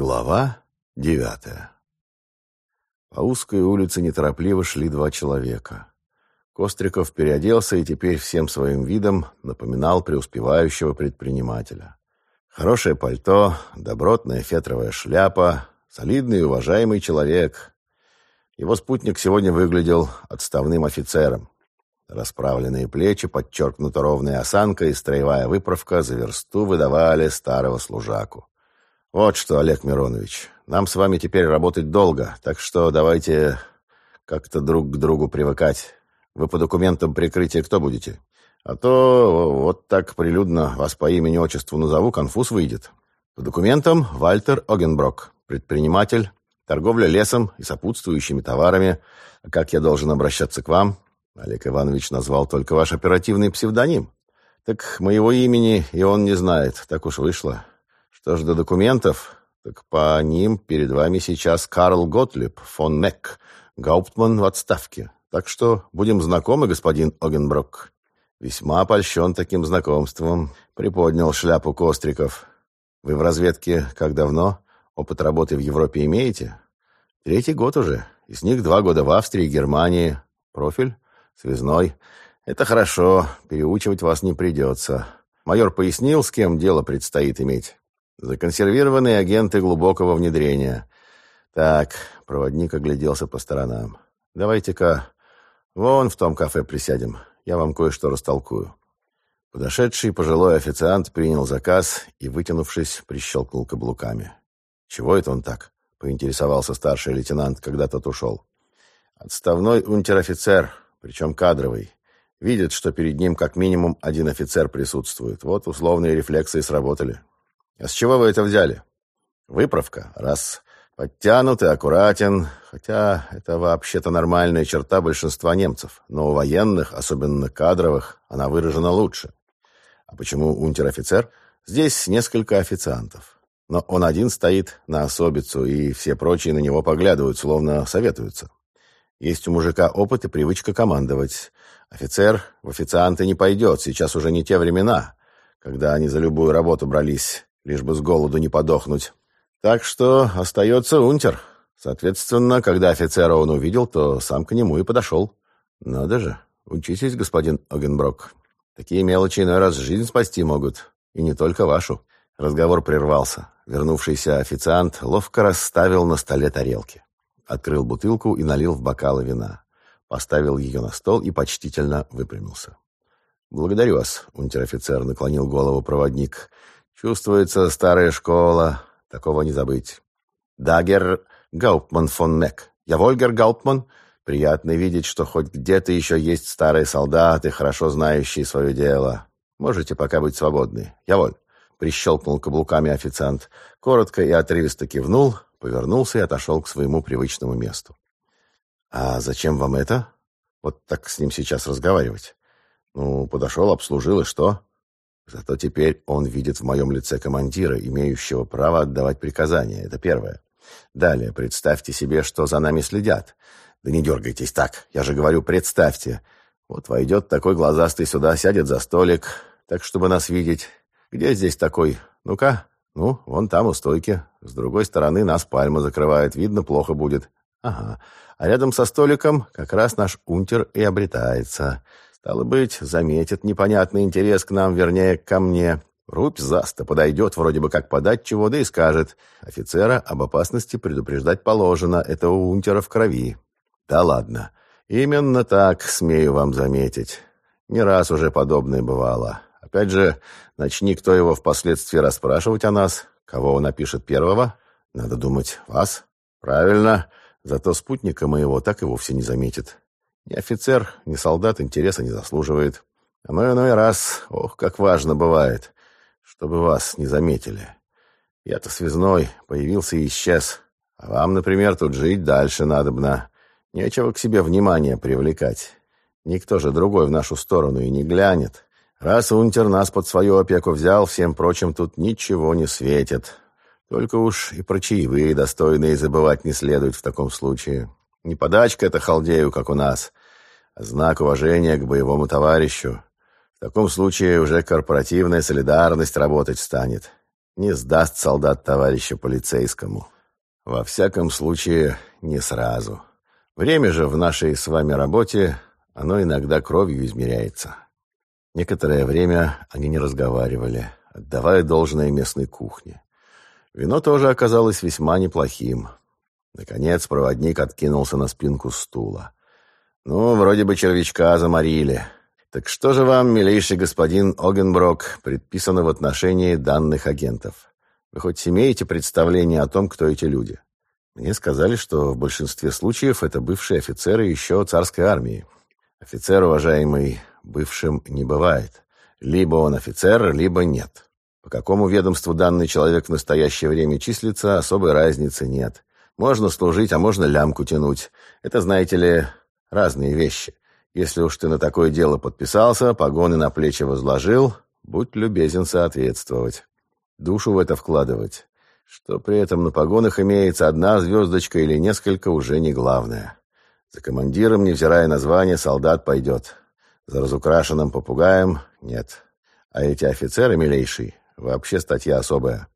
Глава девятая По узкой улице неторопливо шли два человека. Костриков переоделся и теперь всем своим видом напоминал преуспевающего предпринимателя. Хорошее пальто, добротная фетровая шляпа, солидный и уважаемый человек. Его спутник сегодня выглядел отставным офицером. Расправленные плечи, подчеркнута ровная осанка и строевая выправка за версту выдавали старого служаку. «Вот что, Олег Миронович, нам с вами теперь работать долго, так что давайте как-то друг к другу привыкать. Вы по документам прикрытия кто будете? А то вот так прилюдно вас по имени-отчеству назову, конфуз выйдет. По документам Вальтер Огенброк, предприниматель, торговля лесом и сопутствующими товарами. А как я должен обращаться к вам? Олег Иванович назвал только ваш оперативный псевдоним. Так моего имени и он не знает, так уж вышло. Что ж до документов, так по ним перед вами сейчас Карл Готлиб фон Мек, гауптман в отставке. Так что будем знакомы, господин Огенброк. Весьма польщен таким знакомством. Приподнял шляпу Костриков. Вы в разведке как давно? Опыт работы в Европе имеете? Третий год уже. Из них два года в Австрии, Германии. Профиль? Связной. Это хорошо. Переучивать вас не придется. Майор пояснил, с кем дело предстоит иметь. Законсервированные агенты глубокого внедрения. Так, проводник огляделся по сторонам. Давайте-ка вон в том кафе присядем. Я вам кое-что растолкую. Подошедший пожилой официант принял заказ и, вытянувшись, прищелкнул каблуками. «Чего это он так?» — поинтересовался старший лейтенант, когда тот ушел. «Отставной унтер-офицер, причем кадровый. Видит, что перед ним как минимум один офицер присутствует. Вот условные рефлексы сработали. А с чего вы это взяли? Выправка. Раз. Подтянут и аккуратен. Хотя это вообще-то нормальная черта большинства немцев. Но у военных, особенно кадровых, она выражена лучше. А почему унтер-офицер? Здесь несколько официантов. Но он один стоит на особицу, и все прочие на него поглядывают, словно советуются. Есть у мужика опыт и привычка командовать. Офицер в официанты не пойдет, сейчас уже не те времена, когда они за любую работу брались лишь бы с голоду не подохнуть. Так что остается унтер. Соответственно, когда офицера он увидел, то сам к нему и подошел. Надо же, учитесь, господин Огенброк. Такие мелочи иной раз жизнь спасти могут. И не только вашу. Разговор прервался. Вернувшийся официант ловко расставил на столе тарелки. Открыл бутылку и налил в бокалы вина. Поставил ее на стол и почтительно выпрямился. «Благодарю вас», — унтер-офицер наклонил голову проводник. Чувствуется старая школа, такого не забыть. Дагер Гауптман фон Мек. Я Вольгер Гауптман. Приятно видеть, что хоть где-то еще есть старые солдаты, хорошо знающие свое дело. Можете пока быть свободны. Я воль. Прищелкнул каблуками официант. Коротко и отрывисто кивнул, повернулся и отошел к своему привычному месту. «А зачем вам это? Вот так с ним сейчас разговаривать?» «Ну, подошел, обслужил, и что?» Зато теперь он видит в моем лице командира, имеющего право отдавать приказания. Это первое. Далее, представьте себе, что за нами следят. Да не дергайтесь так. Я же говорю, представьте. Вот войдет такой глазастый сюда, сядет за столик, так, чтобы нас видеть. Где здесь такой? Ну-ка. Ну, вон там у стойки. С другой стороны нас пальма закрывает. Видно, плохо будет. Ага. А рядом со столиком как раз наш унтер и обретается. Стало быть, заметит непонятный интерес к нам, вернее, ко мне. Рубь заста подойдет вроде бы как подать чего, да и скажет. Офицера об опасности предупреждать положено, это у унтера в крови. Да ладно. Именно так, смею вам заметить. Не раз уже подобное бывало. Опять же, начни кто его впоследствии расспрашивать о нас. Кого он напишет первого? Надо думать, вас? Правильно. Зато спутника моего так и вовсе не заметит. Ни офицер, ни солдат интереса не заслуживает. А но иной раз, ох, как важно бывает, чтобы вас не заметили. Я-то связной, появился и исчез. А вам, например, тут жить дальше надобно. Нечего к себе внимание привлекать. Никто же другой в нашу сторону и не глянет. Раз унтер нас под свою опеку взял, всем прочим тут ничего не светит. Только уж и про чаевые достойные забывать не следует в таком случае. Не подачка это халдею, как у нас, а знак уважения к боевому товарищу. В таком случае уже корпоративная солидарность работать станет. Не сдаст солдат товарища полицейскому. Во всяком случае, не сразу. Время же в нашей с вами работе, оно иногда кровью измеряется. Некоторое время они не разговаривали, отдавая должное местной кухне. Вино тоже оказалось весьма неплохим. Наконец проводник откинулся на спинку стула. «Ну, вроде бы червячка заморили. Так что же вам, милейший господин Огенброк, предписано в отношении данных агентов? Вы хоть имеете представление о том, кто эти люди?» Мне сказали, что в большинстве случаев это бывшие офицеры еще царской армии. Офицер, уважаемый, бывшим не бывает. Либо он офицер, либо нет. По какому ведомству данный человек в настоящее время числится, особой разницы нет. Можно служить, а можно лямку тянуть. Это, знаете ли, разные вещи. Если уж ты на такое дело подписался, погоны на плечи возложил, будь любезен соответствовать. Душу в это вкладывать. Что при этом на погонах имеется одна звездочка или несколько, уже не главное. За командиром, невзирая на звание, солдат пойдет. За разукрашенным попугаем — нет. А эти офицеры, милейший, вообще статья особая.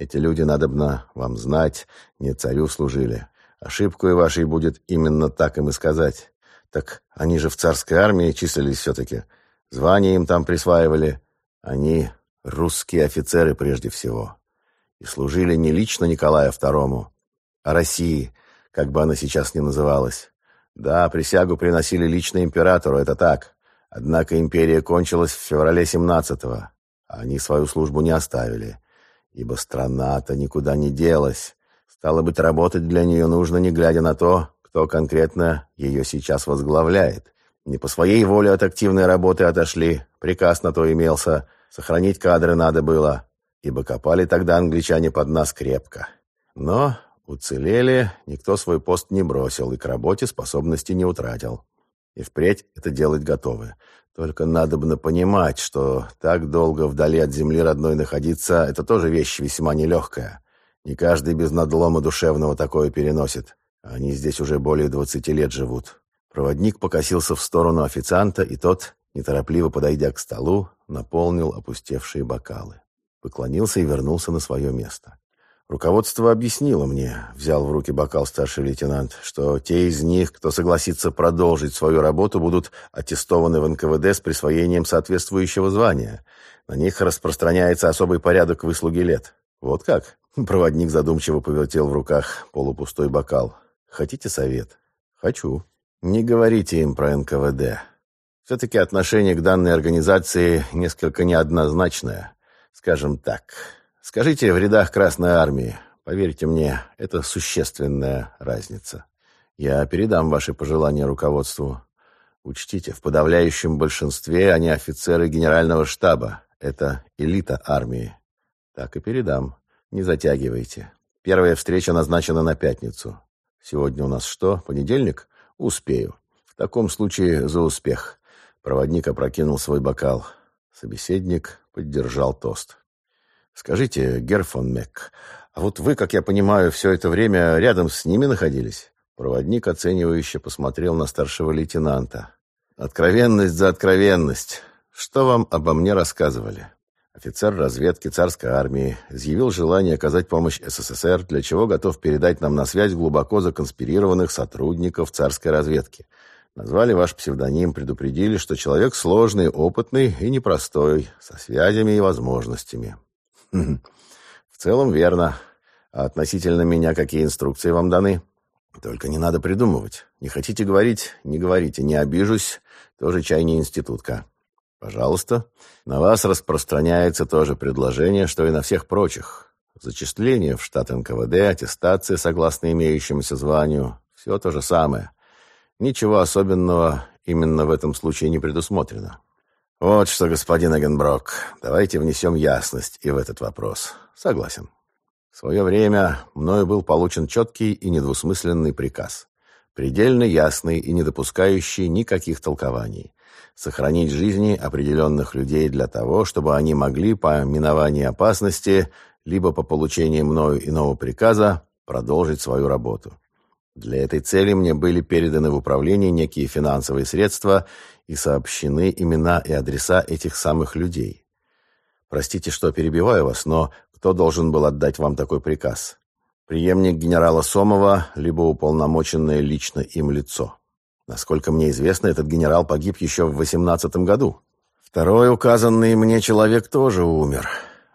Эти люди, надобно вам знать, не царю служили. Ошибку и вашей будет именно так им и сказать. Так они же в царской армии числились все-таки. Звания им там присваивали. Они русские офицеры прежде всего. И служили не лично Николаю II, а России, как бы она сейчас ни называлась. Да, присягу приносили лично императору, это так. Однако империя кончилась в феврале 17-го, а они свою службу не оставили, ибо страна-то никуда не делась. Стало быть, работать для нее нужно, не глядя на то, кто конкретно ее сейчас возглавляет. Не по своей воле от активной работы отошли, приказ на то имелся, сохранить кадры надо было, ибо копали тогда англичане под нас крепко. Но Уцелели, никто свой пост не бросил и к работе способности не утратил. И впредь это делать готовы. Только надобно понимать, что так долго вдали от земли родной находиться — это тоже вещь весьма нелегкая. Не каждый без надлома душевного такое переносит. Они здесь уже более двадцати лет живут. Проводник покосился в сторону официанта, и тот, неторопливо подойдя к столу, наполнил опустевшие бокалы. Поклонился и вернулся на свое место. Руководство объяснило мне, взял в руки бокал старший лейтенант, что те из них, кто согласится продолжить свою работу, будут аттестованы в НКВД с присвоением соответствующего звания. На них распространяется особый порядок выслуги лет. Вот как? Проводник задумчиво повертел в руках полупустой бокал. Хотите совет? Хочу. Не говорите им про НКВД. Все-таки отношение к данной организации несколько неоднозначное. Скажем так... Скажите в рядах Красной Армии. Поверьте мне, это существенная разница. Я передам ваши пожелания руководству. Учтите, в подавляющем большинстве они офицеры генерального штаба. Это элита армии. Так и передам. Не затягивайте. Первая встреча назначена на пятницу. Сегодня у нас что, понедельник? Успею. В таком случае за успех. Проводник опрокинул свой бокал. Собеседник поддержал тост. «Скажите, Герфон Мек, а вот вы, как я понимаю, все это время рядом с ними находились?» Проводник оценивающе посмотрел на старшего лейтенанта. «Откровенность за откровенность. Что вам обо мне рассказывали?» Офицер разведки царской армии изъявил желание оказать помощь СССР, для чего готов передать нам на связь глубоко законспирированных сотрудников царской разведки. Назвали ваш псевдоним, предупредили, что человек сложный, опытный и непростой, со связями и возможностями. В целом верно. А относительно меня какие инструкции вам даны? Только не надо придумывать. Не хотите говорить? Не говорите. Не обижусь. Тоже чай не институтка. Пожалуйста. На вас распространяется то же предложение, что и на всех прочих. Зачисление в штат НКВД, аттестация согласно имеющемуся званию. Все то же самое. Ничего особенного именно в этом случае не предусмотрено. «Вот что, господин Эгенброк, давайте внесем ясность и в этот вопрос. Согласен. В свое время мною был получен четкий и недвусмысленный приказ. Предельно ясный и не допускающий никаких толкований. Сохранить жизни определенных людей для того, чтобы они могли по миновании опасности, либо по получении мною иного приказа, продолжить свою работу. Для этой цели мне были переданы в управление некие финансовые средства и сообщены имена и адреса этих самых людей. Простите, что перебиваю вас, но Кто должен был отдать вам такой приказ? Преемник генерала Сомова, либо уполномоченное лично им лицо? Насколько мне известно, этот генерал погиб еще в 18 году. Второй указанный мне человек тоже умер.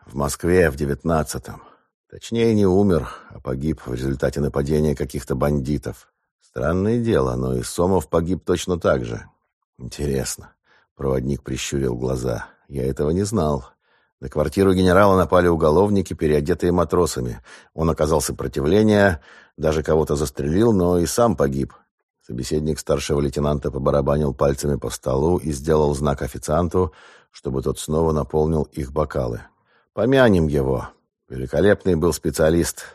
В Москве в 19-м. Точнее, не умер, а погиб в результате нападения каких-то бандитов. Странное дело, но и Сомов погиб точно так же. Интересно. Проводник прищурил глаза. Я этого не знал. На квартиру генерала напали уголовники, переодетые матросами. Он оказал сопротивление, даже кого-то застрелил, но и сам погиб. Собеседник старшего лейтенанта побарабанил пальцами по столу и сделал знак официанту, чтобы тот снова наполнил их бокалы. «Помянем его. Великолепный был специалист.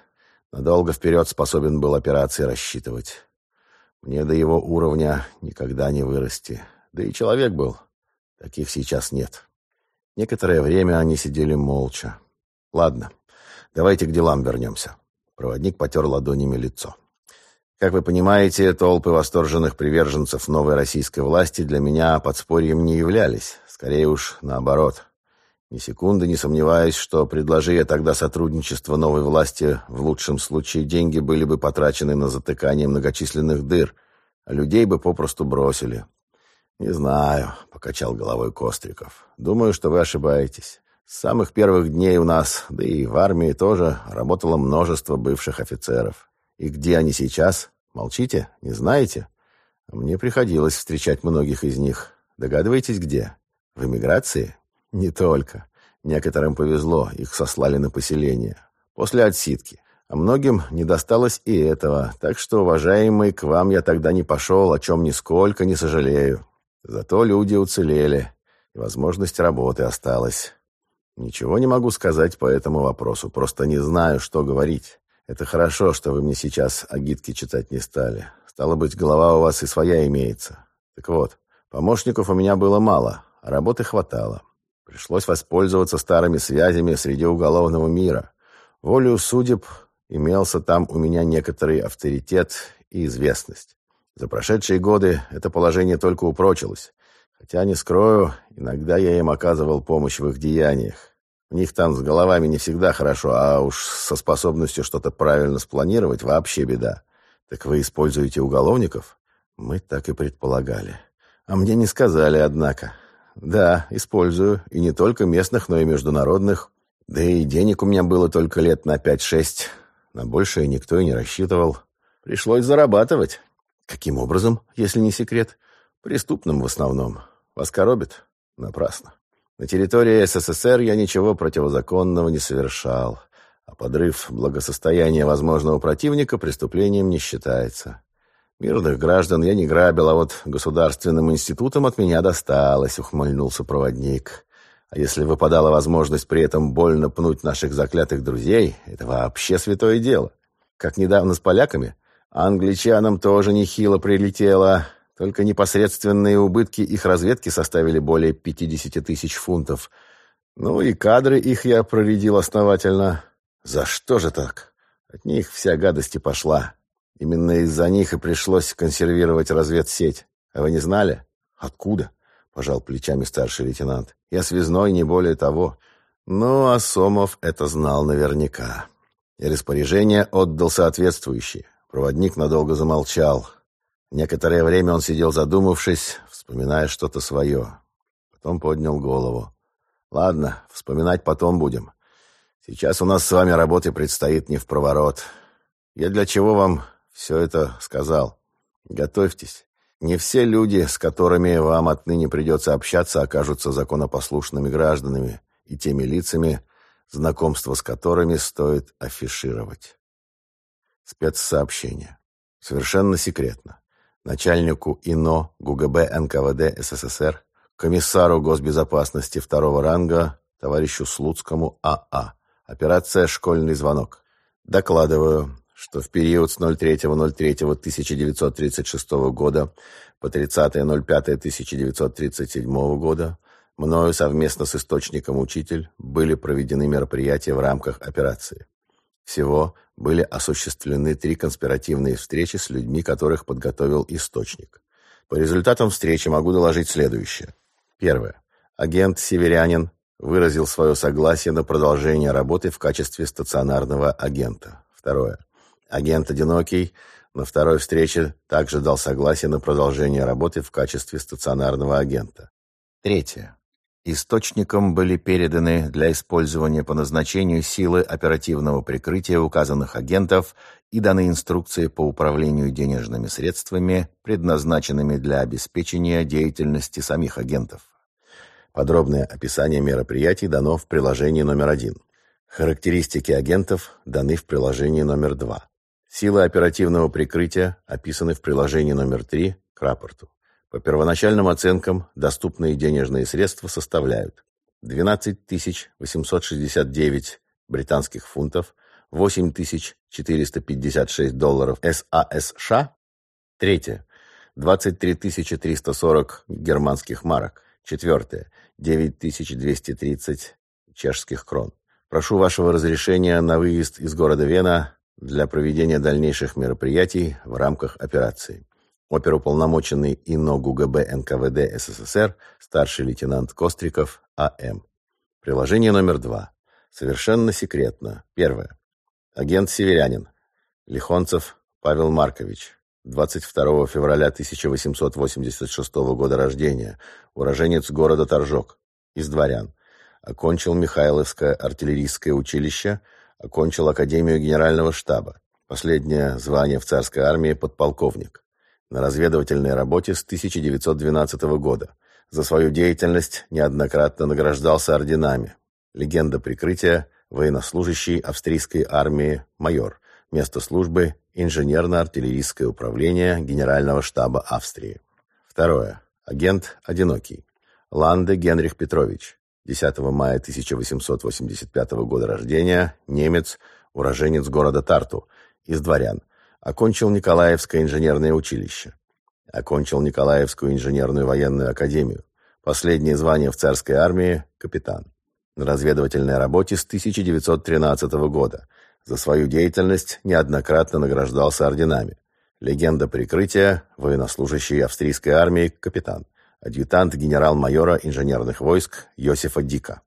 Надолго вперед способен был операции рассчитывать. Мне до его уровня никогда не вырасти. Да и человек был. Таких сейчас нет». Некоторое время они сидели молча. «Ладно, давайте к делам вернемся». Проводник потер ладонями лицо. Как вы понимаете, толпы восторженных приверженцев новой российской власти для меня подспорьем не являлись. Скорее уж, наоборот. Ни секунды не сомневаюсь, что, предложи я тогда сотрудничество новой власти, в лучшем случае деньги были бы потрачены на затыкание многочисленных дыр, а людей бы попросту бросили. «Не знаю», — покачал головой Костриков. «Думаю, что вы ошибаетесь. С самых первых дней у нас, да и в армии тоже, работало множество бывших офицеров. И где они сейчас? Молчите? Не знаете? Мне приходилось встречать многих из них. Догадываетесь, где? В эмиграции? Не только. Некоторым повезло, их сослали на поселение. После отсидки. А многим не досталось и этого. Так что, уважаемый, к вам я тогда не пошел, о чем нисколько не сожалею. Зато люди уцелели, и возможность работы осталась. Ничего не могу сказать по этому вопросу, просто не знаю, что говорить. Это хорошо, что вы мне сейчас агитки читать не стали. Стало быть, голова у вас и своя имеется. Так вот, помощников у меня было мало, а работы хватало. Пришлось воспользоваться старыми связями среди уголовного мира. Волю судеб имелся там у меня некоторый авторитет и известность. За прошедшие годы это положение только упрочилось. Хотя, не скрою, иногда я им оказывал помощь в их деяниях. У них там с головами не всегда хорошо, а уж со способностью что-то правильно спланировать вообще беда. Так вы используете уголовников? Мы так и предполагали. А мне не сказали, однако. Да, использую. И не только местных, но и международных. Да и денег у меня было только лет на пять-шесть. На большее никто и не рассчитывал. Пришлось зарабатывать. Каким образом, если не секрет? Преступным в основном. Вас коробит? Напрасно. На территории СССР я ничего противозаконного не совершал, а подрыв благосостояния возможного противника преступлением не считается. Мирных граждан я не грабил, а вот государственным институтам от меня досталось, ухмыльнулся проводник. А если выпадала возможность при этом больно пнуть наших заклятых друзей, это вообще святое дело. Как недавно с поляками, англичанам тоже нехило прилетело. Только непосредственные убытки их разведки составили более 50 тысяч фунтов. Ну и кадры их я проредил основательно. За что же так? От них вся гадость и пошла. Именно из-за них и пришлось консервировать разведсеть. А вы не знали? Откуда? Пожал плечами старший лейтенант. Я связной, не более того. Ну, а Сомов это знал наверняка. И распоряжение отдал соответствующее. Проводник надолго замолчал. Некоторое время он сидел задумавшись, вспоминая что-то свое. Потом поднял голову. «Ладно, вспоминать потом будем. Сейчас у нас с вами работы предстоит не в проворот. Я для чего вам все это сказал? Готовьтесь. Не все люди, с которыми вам отныне придется общаться, окажутся законопослушными гражданами и теми лицами, знакомство с которыми стоит афишировать. Спецсообщение. Совершенно секретно начальнику ИНО ГУГБ НКВД СССР, комиссару госбезопасности второго ранга, товарищу Слуцкому АА. Операция «Школьный звонок». Докладываю, что в период с 03.03.1936 года по 30.05.1937 года мною совместно с источником «Учитель» были проведены мероприятия в рамках операции. Всего были осуществлены три конспиративные встречи с людьми, которых подготовил источник. По результатам встречи могу доложить следующее. Первое. Агент «Северянин» Выразил свое согласие на продолжение работы в качестве стационарного агента. Второе. Агент «Одинокий» на второй встрече также дал согласие на продолжение работы в качестве стационарного агента. Третье. Источникам были переданы для использования по назначению силы оперативного прикрытия указанных агентов и даны инструкции по управлению денежными средствами, предназначенными для обеспечения деятельности самих агентов. Подробное описание мероприятий дано в приложении номер один. Характеристики агентов даны в приложении номер два. Силы оперативного прикрытия описаны в приложении номер три к рапорту. По первоначальным оценкам, доступные денежные средства составляют 12 869 британских фунтов, 8 456 долларов САСШ. Третье. 23 340 германских марок. Четвертое. 9 230 чешских крон. Прошу вашего разрешения на выезд из города Вена для проведения дальнейших мероприятий в рамках операции оперуполномоченный ИНО ГУГБ НКВД СССР, старший лейтенант Костриков А.М. Приложение номер два. Совершенно секретно. Первое. Агент «Северянин». Лихонцев Павел Маркович. 22 февраля 1886 года рождения. Уроженец города Торжок. Из дворян. Окончил Михайловское артиллерийское училище. Окончил Академию Генерального штаба. Последнее звание в царской армии подполковник на разведывательной работе с 1912 года. За свою деятельность неоднократно награждался орденами. Легенда прикрытия – военнослужащий австрийской армии майор. Место службы – инженерно-артиллерийское управление Генерального штаба Австрии. Второе. Агент одинокий. Ланде Генрих Петрович. 10 мая 1885 года рождения, немец, уроженец города Тарту, из дворян, Окончил Николаевское инженерное училище. Окончил Николаевскую инженерную военную академию. Последнее звание в царской армии – капитан. На разведывательной работе с 1913 года. За свою деятельность неоднократно награждался орденами. Легенда прикрытия – военнослужащий австрийской армии, капитан. Адъютант генерал-майора инженерных войск Йосифа Дика.